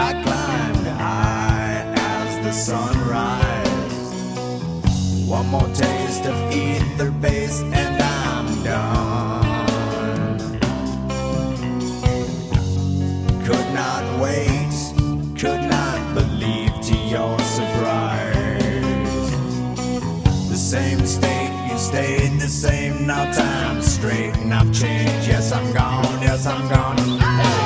I climbed high as the. One more taste of ether base and I'm done. Could not wait, could not believe to your surprise. The same state you stayed, the same now time straight, and I've changed. Yes, I'm gone, yes, I'm gone.